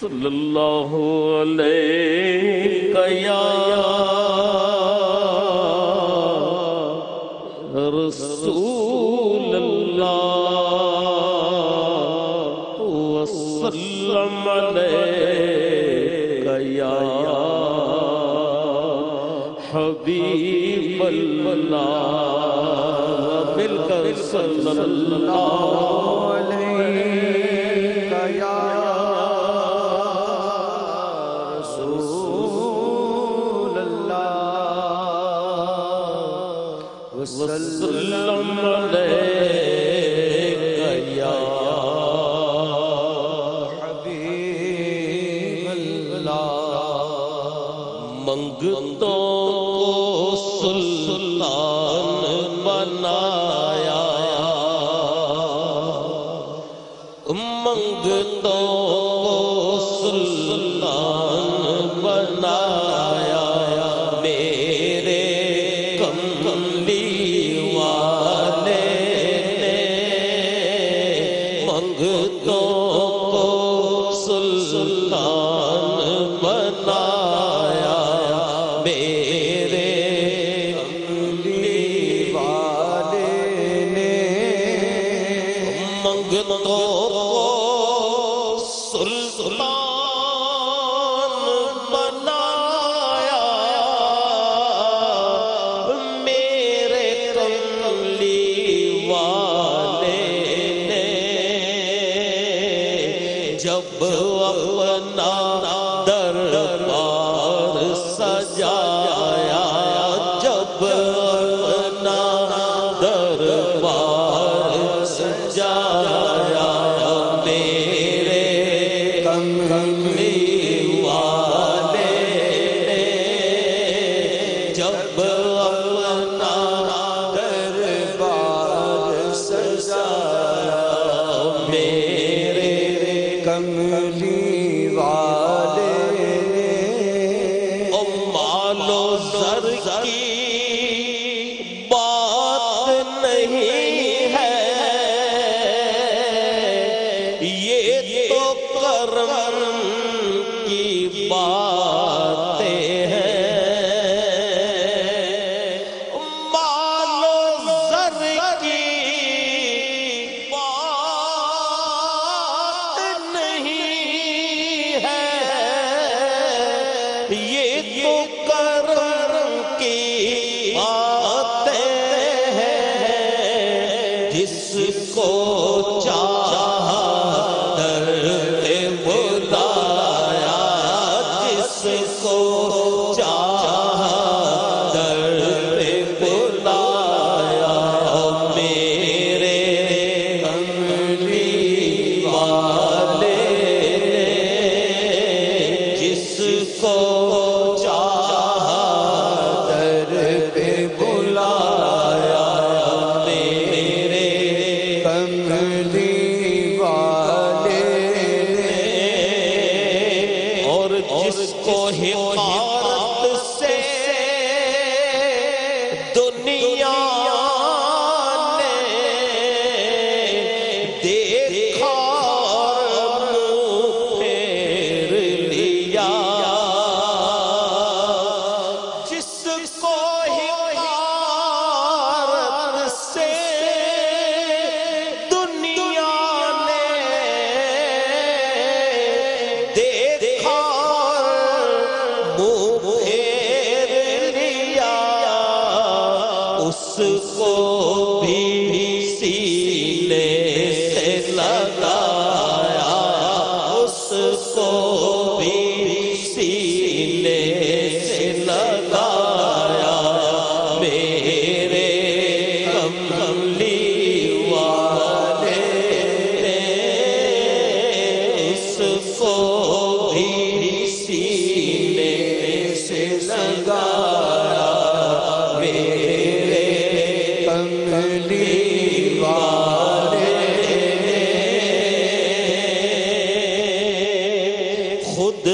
صلی اللہ علیہ یا رسول اللہ وسلم علیہ یا حبیب اللہ. مل صلی اللہ وسلم یا حبیب اللہ منگتوں کو سلطان بنایا منگتوں میرے املی والے نے منگ تو سلطان بنایا میرے کملی جب اپنا دربار کرم اس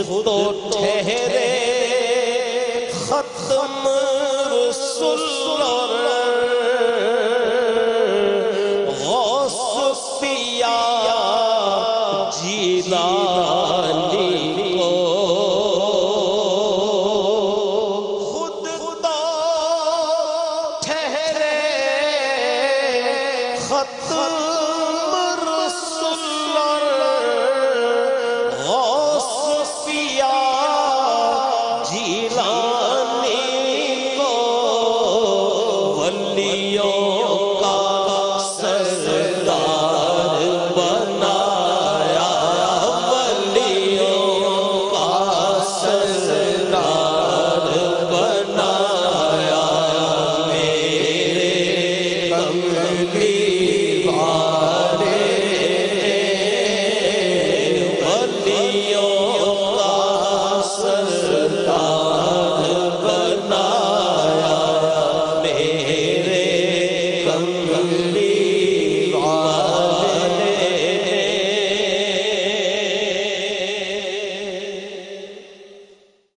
خود تو ٹھہرے ختم رسول غوث پیا جیدانی خط